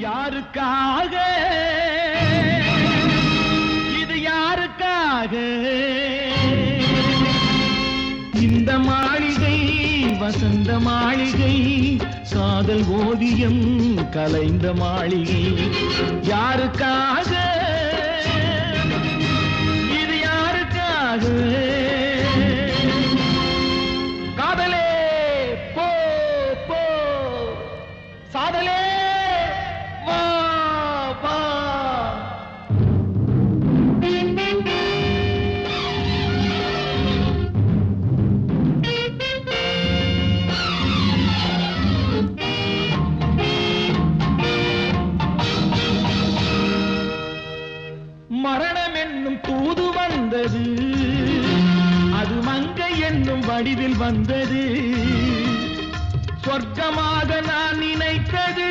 யாருக்காக? இது யாருக்காக? இந்த மாளிகை வசந்த மாளிகை காதல் ஓவியம் கலைந்த மாளிகை. யாருக்காக? வந்தது. அது மங்கை என்னும் வடிவில் வந்தது. சொர்க்கமாக நான் நினைத்தது.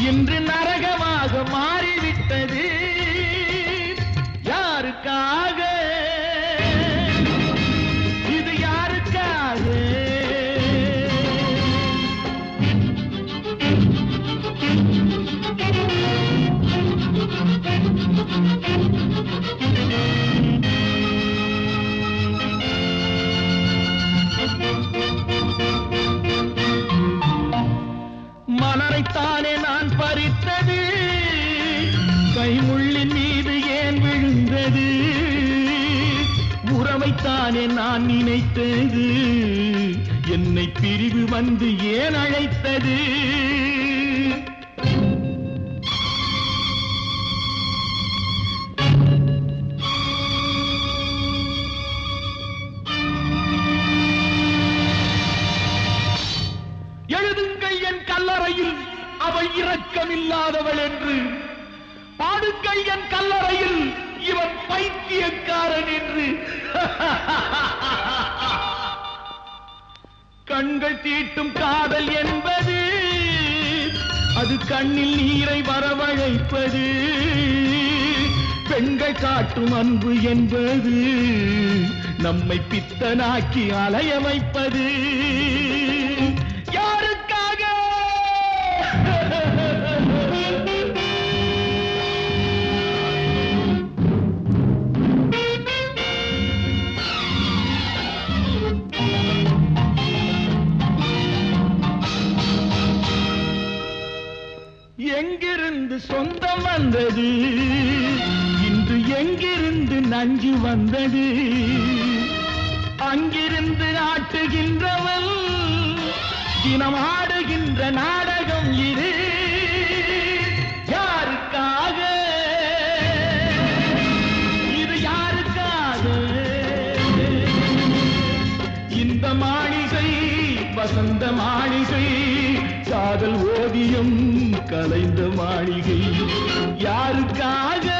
இன்று நரகமாக மாறிவிட்டது. தானே நான் பறித்தது? கைமுள்ளின் மீது ஏன் விழுந்தது? உறவைத்தானே நான் நினைத்தது? என்னை பிரிவு வந்து ஏன் அழைத்தது? இரக்கமில்லாதவள் என்று. பாடுங்கள் என் கல்லறையில் இவன் பைத்தியக்காரன் என்று. கண்கள் தீட்டும் காதல் என்பது அது கண்ணில் நீரை வரவழைப்பது. பெண்கள் காட்டும் அன்பு என்பது நம்மை பித்தனாக்கி அலைய வைப்பது எங்கிருந்து சொந்தம் வந்தது? இன்று எங்கிருந்து நஞ்சு வந்தது? அங்கிருந்து ஆட்டுகின்றவன் தினம் ஆடுகின்ற நாடகம் இது. யாருக்காக? இது யாருக்காக? இந்த மாளிகை வசந்த மாளிகை. காதல் ஓவியம் கலைந்த மாளிகை. யாருக்காக